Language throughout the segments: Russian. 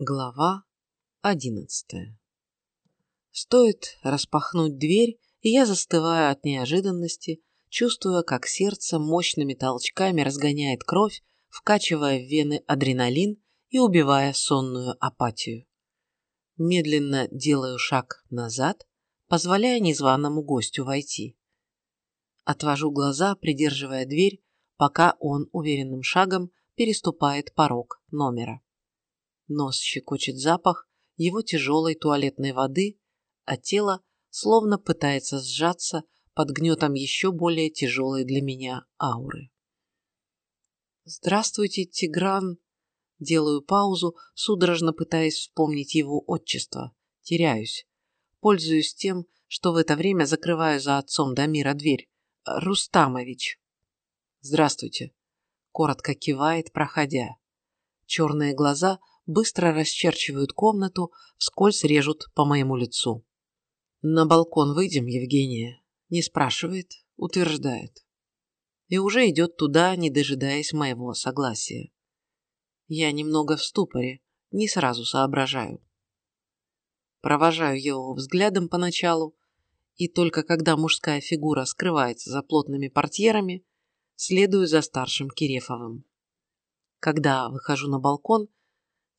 Глава одиннадцатая Стоит распахнуть дверь, и я застываю от неожиданности, чувствуя, как сердце мощными толчками разгоняет кровь, вкачивая в вены адреналин и убивая сонную апатию. Медленно делаю шаг назад, позволяя незваному гостю войти. Отвожу глаза, придерживая дверь, пока он уверенным шагом переступает порог номера. Нос щекочет запах его тяжелой туалетной воды, а тело словно пытается сжаться под гнетом еще более тяжелой для меня ауры. «Здравствуйте, Тигран!» Делаю паузу, судорожно пытаясь вспомнить его отчество. Теряюсь. Пользуюсь тем, что в это время закрываю за отцом Дамира дверь. «Рустамович!» «Здравствуйте!» Коротко кивает, проходя. Черные глаза быстро расчерчивают комнату, вскользь режут по моему лицу. «На балкон выйдем, Евгения?» Не спрашивает, утверждает. И уже идет туда, не дожидаясь моего согласия. Я немного в ступоре, не сразу соображаю. Провожаю его взглядом поначалу, и только когда мужская фигура скрывается за плотными портьерами, следую за старшим Кирефовым. Когда выхожу на балкон,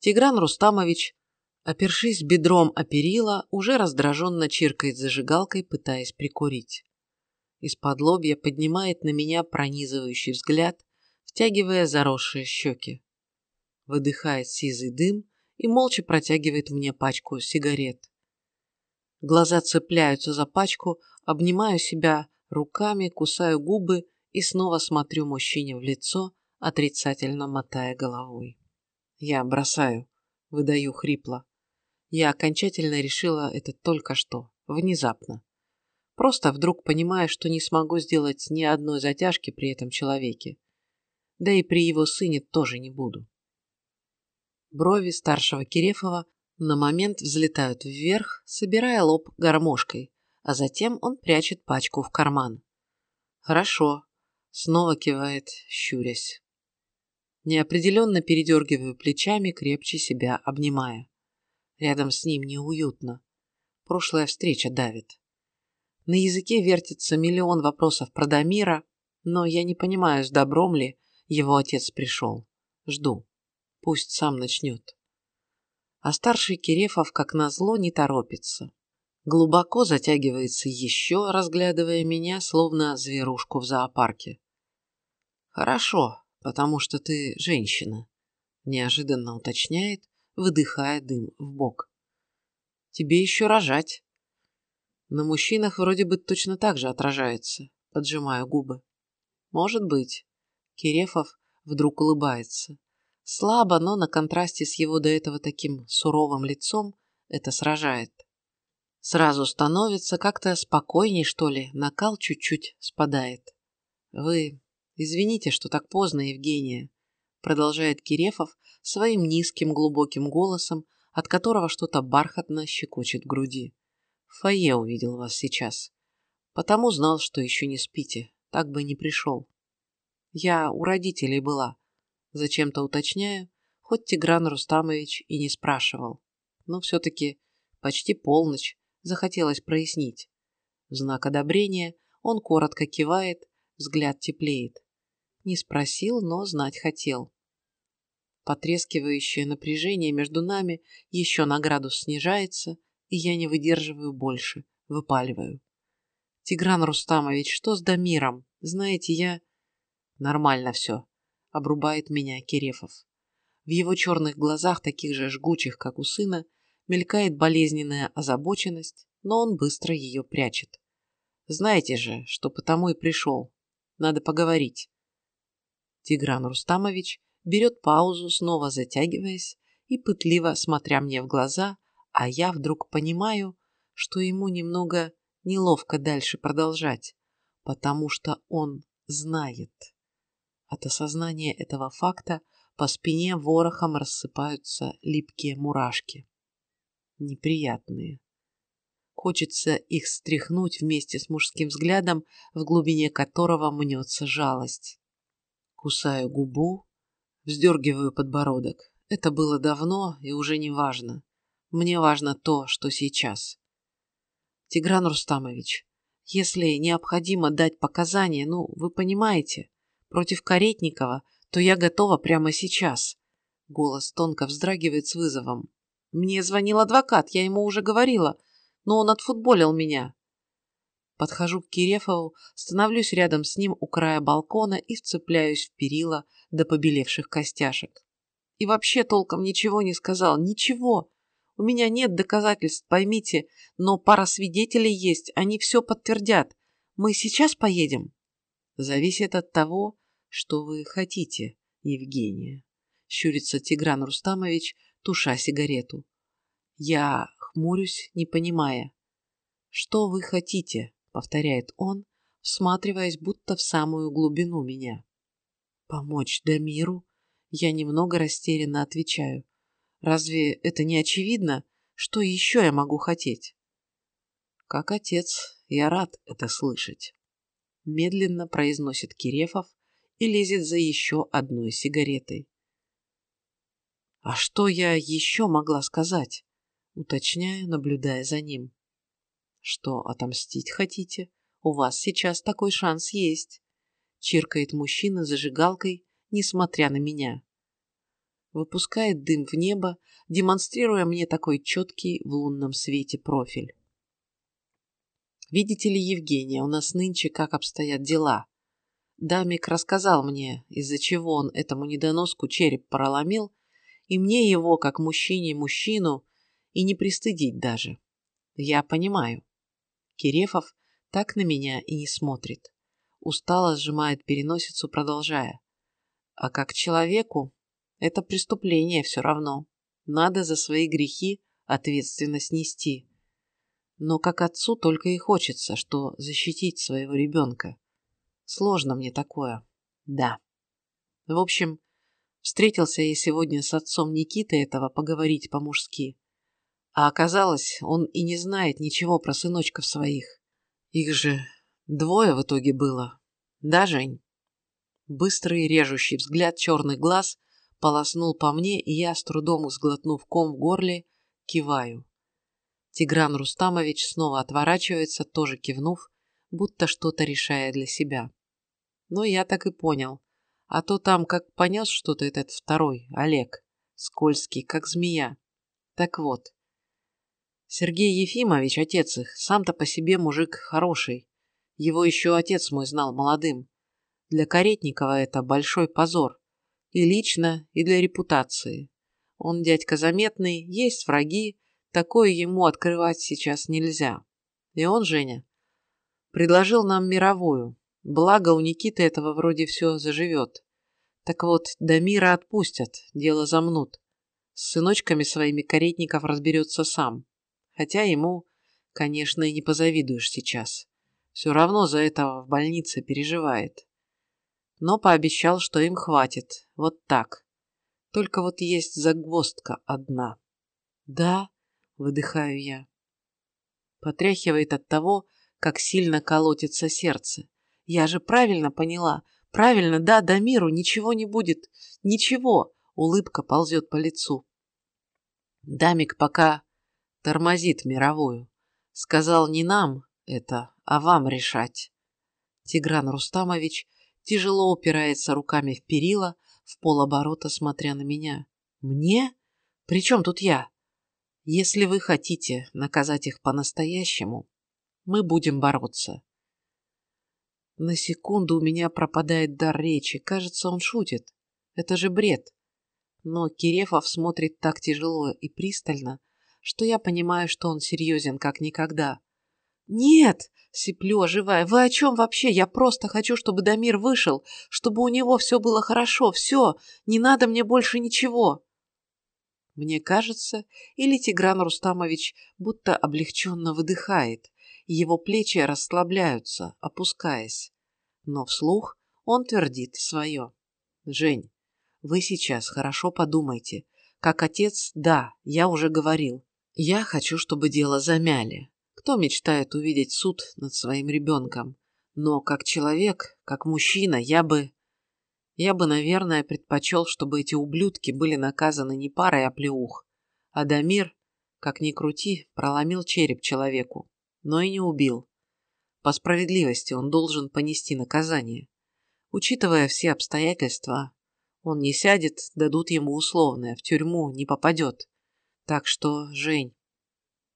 Тигран Рустамович, опершись бедром о перила, уже раздраженно чиркает зажигалкой, пытаясь прикурить. Из-под лобья поднимает на меня пронизывающий взгляд, втягивая заросшие щеки. Выдыхает сизый дым и молча протягивает мне пачку сигарет. Глаза цепляются за пачку, обнимаю себя руками, кусаю губы и снова смотрю мужчине в лицо, отрицательно мотая головой. Я бросаю, выдаю хрипло. Я окончательно решила это только что, внезапно. Просто вдруг понимаю, что не смогу сделать ни одной затяжки при этом человеке. Да и при его сыне тоже не буду. Брови старшего Кирефова на момент взлетают вверх, собирая лоб гармошкой, а затем он прячет пачку в карман. «Хорошо», — снова кивает, щурясь. Неопределенно передергиваю плечами, крепче себя обнимая. Рядом с ним неуютно. Прошлая встреча давит. На языке вертится миллион вопросов про Дамира, но я не понимаю, с добром ли его отец пришел. Жду. Пусть сам начнет. А старший Кирефов, как назло, не торопится. Глубоко затягивается еще, разглядывая меня, словно зверушку в зоопарке. Хорошо, потому что ты женщина», – неожиданно уточняет, выдыхая дым в бок. «Тебе еще рожать». На мужчинах вроде бы точно так же отражается, поджимаю губы. «Может быть». Кирефов вдруг улыбается. Слабо, но на контрасте с его до этого таким суровым лицом это сражает. Сразу становится как-то спокойней, что ли, накал чуть-чуть спадает. Вы «Извините, что так поздно, Евгения», продолжает Кирефов своим низким глубоким голосом, от которого что-то бархатно щекочет в груди. Фойе увидел вас сейчас. Потому знал, что еще не спите. Так бы не пришел. Я у родителей была. Зачем-то уточняю, хоть Тигран Рустамович и не спрашивал. Но все-таки почти полночь захотелось прояснить. В знак одобрения он коротко кивает, взгляд теплеет. Не спросил, но знать хотел. Потрескивающее напряжение между нами еще на градус снижается, и я не выдерживаю больше, выпаливаю. Тигран Рустамович, что с Дамиром? Знаете, я... Нормально все, обрубает меня Кирефов. В его черных глазах, таких же жгучих, как у сына, мелькает болезненная озабоченность, но он быстро ее прячет. Знаете же, что потому и пришел. Надо поговорить. Тигран Рустамович берет паузу, снова затягиваясь и пытливо смотря мне в глаза, а я вдруг понимаю, что ему немного неловко дальше продолжать, потому что он знает. От осознания этого факта по спине ворохом рассыпаются липкие мурашки. Неприятные. Хочется их стряхнуть вместе с мужским взглядом, в глубине которого мнется жалость. Кусаю губу, вздергиваю подбородок. Это было давно и уже не важно. Мне важно то, что сейчас. Тигран Рустамович, если необходимо дать показания, ну, вы понимаете, против Каретникова, то я готова прямо сейчас. Голос тонко вздрагивает с вызовом. Мне звонил адвокат, я ему уже говорила, но он отфутболил меня. Подхожу к Кирефову, становлюсь рядом с ним у края балкона и вцепляюсь в перила до побелевших костяшек. И вообще толком ничего не сказал, ничего. У меня нет доказательств, поймите, но пара свидетелей есть, они все подтвердят. Мы сейчас поедем? Зависит от того, что вы хотите, Евгения. Щурится Тигран Рустамович, туша сигарету. Я хмурюсь, не понимая. Что вы хотите? Повторяет он, всматриваясь будто в самую глубину меня. Помочь Дамиру? Я немного растерянно отвечаю. Разве это не очевидно? Что еще я могу хотеть? Как отец, я рад это слышать. Медленно произносит Кирефов и лезет за еще одной сигаретой. А что я еще могла сказать? Уточняю, наблюдая за ним. Что, отомстить хотите? У вас сейчас такой шанс есть. Чиркает мужчина зажигалкой, несмотря на меня выпускает дым в небо, демонстрируя мне такой четкий в лунном свете профиль. Видите ли, Евгения, у нас нынче как обстоят дела. Дамик рассказал мне, из-за чего он этому недоноску череп проломил, и мне его, как мужчине мужчину, и не пристыдить даже. Я понимаю. Кирефов так на меня и не смотрит. Устало сжимает переносицу, продолжая. А как человеку это преступление все равно. Надо за свои грехи ответственность нести. Но как отцу только и хочется, что защитить своего ребенка. Сложно мне такое. Да. В общем, встретился я сегодня с отцом Никиты этого поговорить по-мужски. А оказалось, он и не знает ничего про сыночков своих. Их же двое в итоге было. Да, Жень? Быстрый режущий взгляд черных глаз – полоснул по мне, и я, с трудом сглотнув ком в горле, киваю. Тигран Рустамович снова отворачивается, тоже кивнув, будто что-то решая для себя. Но я так и понял. А то там как понес что-то этот второй, Олег, скользкий, как змея. Так вот. Сергей Ефимович, отец их, сам-то по себе мужик хороший. Его еще отец мой знал молодым. Для Каретникова это большой позор. И лично, и для репутации. Он дядька заметный, есть враги, такое ему открывать сейчас нельзя. И он, Женя, предложил нам мировую. Благо у Никиты этого вроде все заживет. Так вот, до мира отпустят, дело замнут. С сыночками своими каретников разберется сам. Хотя ему, конечно, и не позавидуешь сейчас. Все равно за этого в больнице переживает но пообещал, что им хватит. Вот так. Только вот есть загвоздка одна. «Да», — выдыхаю я. Потряхивает от того, как сильно колотится сердце. Я же правильно поняла. Правильно, да, до миру ничего не будет. Ничего. Улыбка ползет по лицу. Дамик пока тормозит мировую. Сказал не нам это, а вам решать. Тигран Рустамович тяжело упирается руками в перила, в полоборота смотря на меня. «Мне? При чем тут я? Если вы хотите наказать их по-настоящему, мы будем бороться». На секунду у меня пропадает дар речи. Кажется, он шутит. Это же бред. Но Кирефов смотрит так тяжело и пристально, что я понимаю, что он серьезен как никогда. «Нет!» — сиплю, оживая. «Вы о чем вообще? Я просто хочу, чтобы Дамир вышел, чтобы у него все было хорошо, все, не надо мне больше ничего!» Мне кажется, или Тигран Рустамович будто облегченно выдыхает, и его плечи расслабляются, опускаясь. Но вслух он твердит свое. «Жень, вы сейчас хорошо подумайте. Как отец, да, я уже говорил. Я хочу, чтобы дело замяли. Кто мечтает увидеть суд над своим ребенком? Но как человек, как мужчина, я бы... Я бы, наверное, предпочел, чтобы эти ублюдки были наказаны не парой оплеух, а Дамир, как ни крути, проломил череп человеку, но и не убил. По справедливости он должен понести наказание. Учитывая все обстоятельства, он не сядет, дадут ему условное, в тюрьму не попадет. Так что, Жень,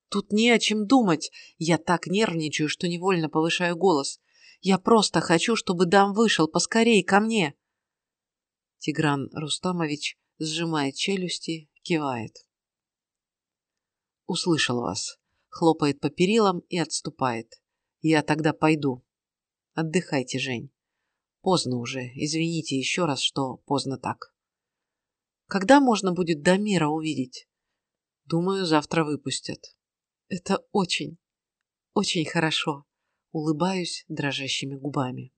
тут не о чем думать. Я так нервничаю, что невольно повышаю голос. Я просто хочу, чтобы Дам вышел поскорей ко мне. Тигран Рустамович сжимает челюсти, кивает. Услышал вас. Хлопает по перилам и отступает. Я тогда пойду. Отдыхайте, Жень. Поздно уже. Извините еще раз, что поздно так. Когда можно будет Дамира увидеть? Думаю, завтра выпустят. Это очень, очень хорошо. Улыбаюсь дрожащими губами.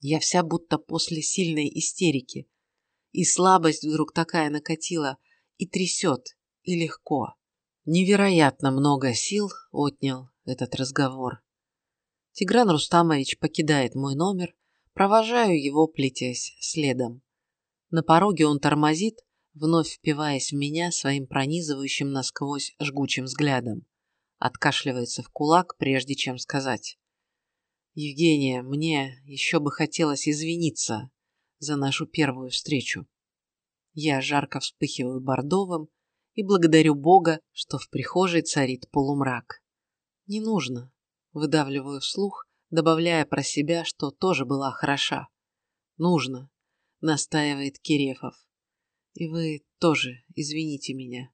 Я вся будто после сильной истерики. И слабость вдруг такая накатила, и трясет, и легко. Невероятно много сил отнял этот разговор. Тигран Рустамович покидает мой номер, провожаю его, плетясь следом. На пороге он тормозит, вновь впиваясь в меня своим пронизывающим насквозь жгучим взглядом. Откашливается в кулак, прежде чем сказать. «Евгения, мне еще бы хотелось извиниться за нашу первую встречу. Я жарко вспыхиваю бордовым и благодарю Бога, что в прихожей царит полумрак. Не нужно. Выдавливаю вслух, добавляя про себя, что тоже была хороша. Нужно, настаивает Кирефов. И вы тоже извините меня.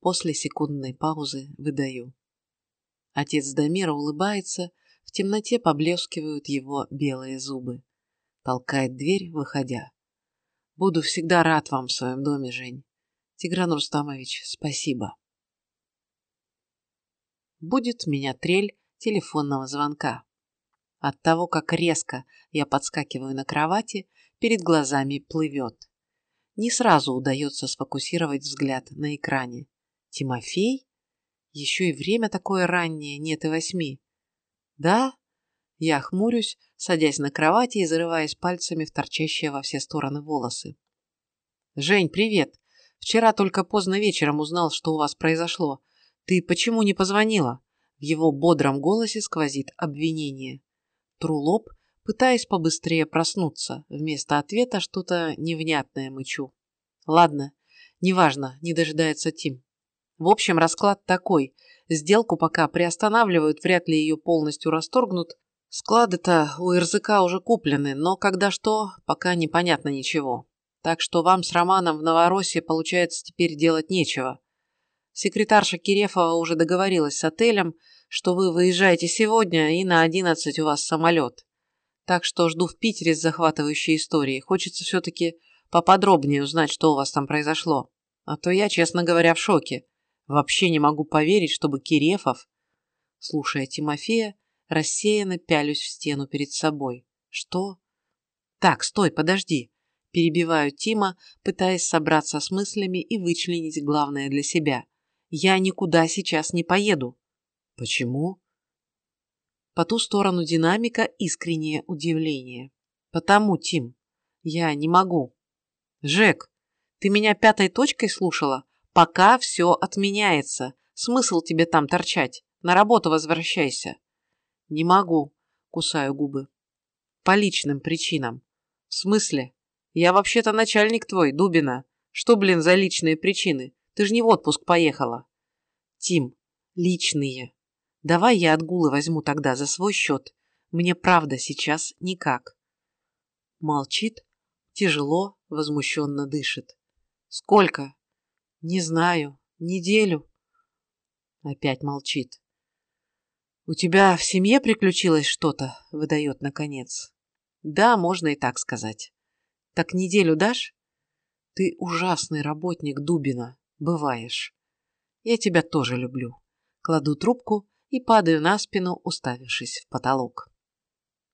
После секундной паузы выдаю. Отец Дамира улыбается, в темноте поблескивают его белые зубы. Толкает дверь, выходя. Буду всегда рад вам в своем доме, Жень. Тигран Рустамович, спасибо будет меня трель телефонного звонка. От того, как резко я подскакиваю на кровати, перед глазами плывет. Не сразу удается сфокусировать взгляд на экране. Тимофей? Еще и время такое раннее, нет и восьми. Да? Я хмурюсь, садясь на кровати и зарываясь пальцами в торчащие во все стороны волосы. «Жень, привет! Вчера только поздно вечером узнал, что у вас произошло. «Ты почему не позвонила?» В его бодром голосе сквозит обвинение. Тру лоб, пытаясь побыстрее проснуться. Вместо ответа что-то невнятное мычу. «Ладно, неважно, не дожидается Тим. В общем, расклад такой. Сделку пока приостанавливают, вряд ли ее полностью расторгнут. Склады-то у РЗК уже куплены, но когда что, пока непонятно ничего. Так что вам с Романом в Новороссии, получается, теперь делать нечего. Секретарша Кирефова уже договорилась с отелем, что вы выезжаете сегодня, и на 11 у вас самолет. Так что жду в Питере с захватывающей историей. Хочется все-таки поподробнее узнать, что у вас там произошло. А то я, честно говоря, в шоке. Вообще не могу поверить, чтобы Кирефов... Слушая Тимофея, рассеянно пялюсь в стену перед собой. Что? Так, стой, подожди. Перебиваю Тима, пытаясь собраться с мыслями и вычленить главное для себя – я никуда сейчас не поеду. Почему? По ту сторону динамика искреннее удивление. Потому, Тим, я не могу. Жек, ты меня пятой точкой слушала? Пока все отменяется. Смысл тебе там торчать? На работу возвращайся. Не могу, кусаю губы. По личным причинам. В смысле? Я вообще-то начальник твой, Дубина. Что, блин, за личные причины? Ты же не в отпуск поехала. Тим, личные. Давай я отгулы возьму тогда за свой счет. Мне правда сейчас никак. Молчит, тяжело, возмущенно дышит. Сколько? Не знаю. Неделю. Опять молчит. «У тебя в семье приключилось что-то?» – выдает наконец. «Да, можно и так сказать». «Так неделю дашь?» «Ты ужасный работник, Дубина бываешь. Я тебя тоже люблю. Кладу трубку и падаю на спину, уставившись в потолок.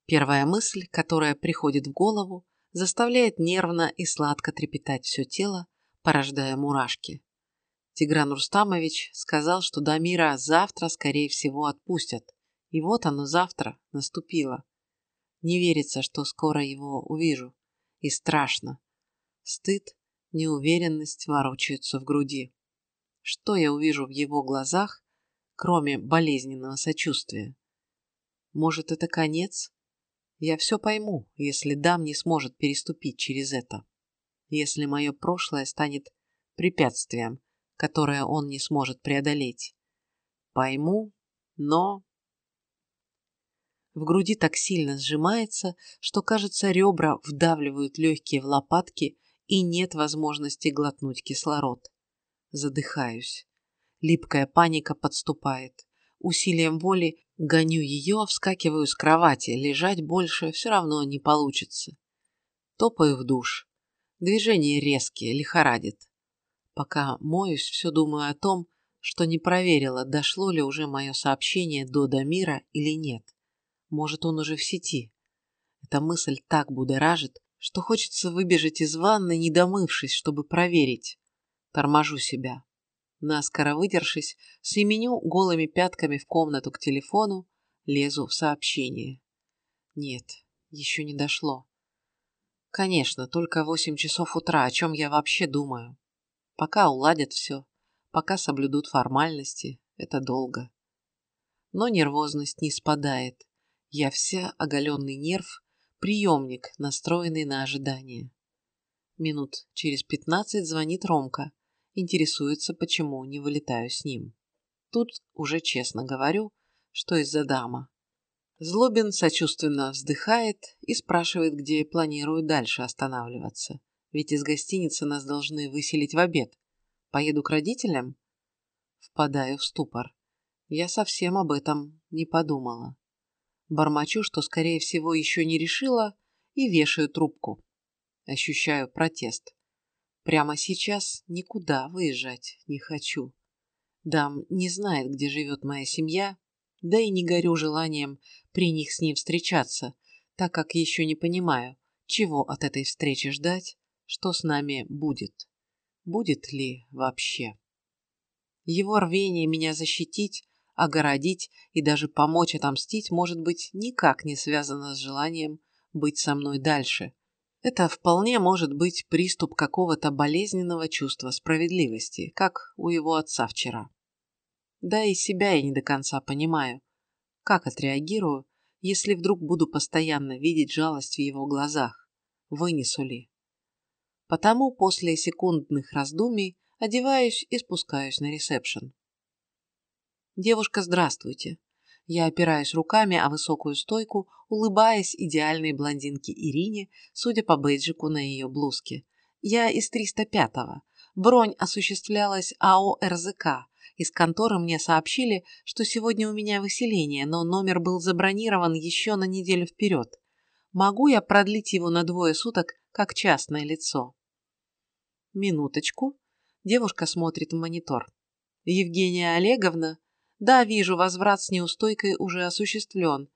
Первая мысль, которая приходит в голову, заставляет нервно и сладко трепетать все тело, порождая мурашки. Тигран Рустамович сказал, что Дамира завтра, скорее всего, отпустят. И вот оно завтра наступило. Не верится, что скоро его увижу. И страшно. Стыд, неуверенность ворочаются в груди. Что я увижу в его глазах, кроме болезненного сочувствия? Может, это конец? Я все пойму, если дам не сможет переступить через это. Если мое прошлое станет препятствием, которое он не сможет преодолеть. Пойму, но... В груди так сильно сжимается, что, кажется, ребра вдавливают легкие в лопатки и нет возможности глотнуть кислород. Задыхаюсь. Липкая паника подступает. Усилием воли гоню ее, вскакиваю с кровати. Лежать больше все равно не получится. Топаю в душ. Движения резкие, лихорадит. Пока моюсь, все думаю о том, что не проверила, дошло ли уже мое сообщение до Дамира или нет. Может, он уже в сети. Эта мысль так будоражит, что хочется выбежать из ванны, не домывшись, чтобы проверить. Торможу себя. Наскоро выдершись, семеню голыми пятками в комнату к телефону, лезу в сообщение. Нет, еще не дошло. Конечно, только восемь часов утра, о чем я вообще думаю. Пока уладят все, пока соблюдут формальности, это долго. Но нервозность не спадает. Я вся оголенный нерв, приемник, настроенный на ожидание. Минут через пятнадцать звонит Ромка, интересуется, почему не вылетаю с ним. Тут уже честно говорю, что из-за дама. Злобин сочувственно вздыхает и спрашивает, где планирую дальше останавливаться. Ведь из гостиницы нас должны выселить в обед. Поеду к родителям? Впадаю в ступор. Я совсем об этом не подумала. Бормочу, что, скорее всего, еще не решила, и вешаю трубку. Ощущаю протест. Прямо сейчас никуда выезжать не хочу. Дам не знает, где живет моя семья, да и не горю желанием при них с ним встречаться, так как еще не понимаю, чего от этой встречи ждать, что с нами будет. Будет ли вообще? Его рвение меня защитить огородить и даже помочь отомстить, может быть, никак не связано с желанием быть со мной дальше. Это вполне может быть приступ какого-то болезненного чувства справедливости, как у его отца вчера. Да и себя я не до конца понимаю. Как отреагирую, если вдруг буду постоянно видеть жалость в его глазах? Вынесу ли? Потому после секундных раздумий одеваюсь и спускаюсь на ресепшн. «Девушка, здравствуйте». Я опираюсь руками о высокую стойку, улыбаясь идеальной блондинке Ирине, судя по бейджику на ее блузке. «Я из 305-го. Бронь осуществлялась АО «РЗК». Из конторы мне сообщили, что сегодня у меня выселение, но номер был забронирован еще на неделю вперед. Могу я продлить его на двое суток, как частное лицо?» «Минуточку». Девушка смотрит в монитор. «Евгения Олеговна, да, вижу, возврат с неустойкой уже осуществлен.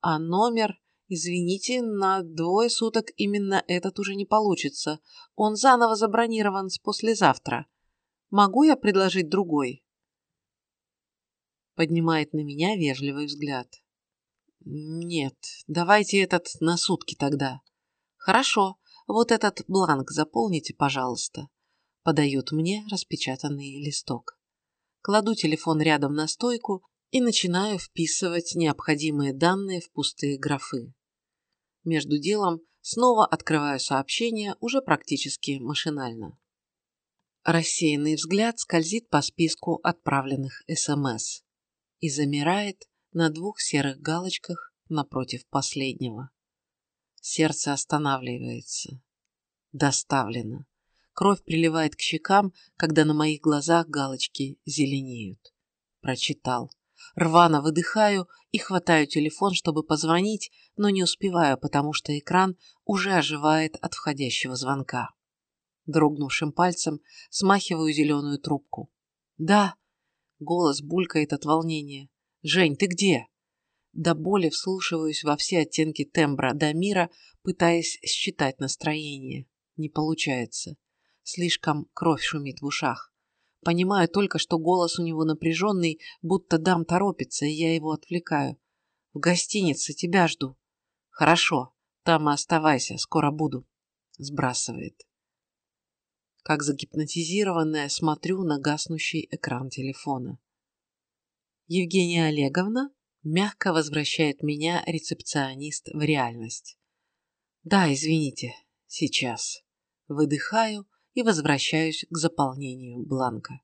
А номер... Извините, на двое суток именно этот уже не получится. Он заново забронирован с послезавтра. Могу я предложить другой? Поднимает на меня вежливый взгляд. Нет, давайте этот на сутки тогда. Хорошо, вот этот бланк заполните, пожалуйста. Подает мне распечатанный листок кладу телефон рядом на стойку и начинаю вписывать необходимые данные в пустые графы. Между делом снова открываю сообщение уже практически машинально. Рассеянный взгляд скользит по списку отправленных СМС и замирает на двух серых галочках напротив последнего. Сердце останавливается. Доставлено. Кровь приливает к щекам, когда на моих глазах галочки зеленеют. Прочитал. Рвано выдыхаю и хватаю телефон, чтобы позвонить, но не успеваю, потому что экран уже оживает от входящего звонка. Дрогнувшим пальцем смахиваю зеленую трубку. «Да!» — голос булькает от волнения. «Жень, ты где?» До боли вслушиваюсь во все оттенки тембра Дамира, пытаясь считать настроение. Не получается слишком кровь шумит в ушах. Понимаю только, что голос у него напряженный, будто дам торопится, и я его отвлекаю. В гостинице тебя жду. Хорошо, там и оставайся, скоро буду. Сбрасывает. Как загипнотизированная, смотрю на гаснущий экран телефона. Евгения Олеговна мягко возвращает меня, рецепционист, в реальность. Да, извините, сейчас. Выдыхаю, и возвращаюсь к заполнению бланка.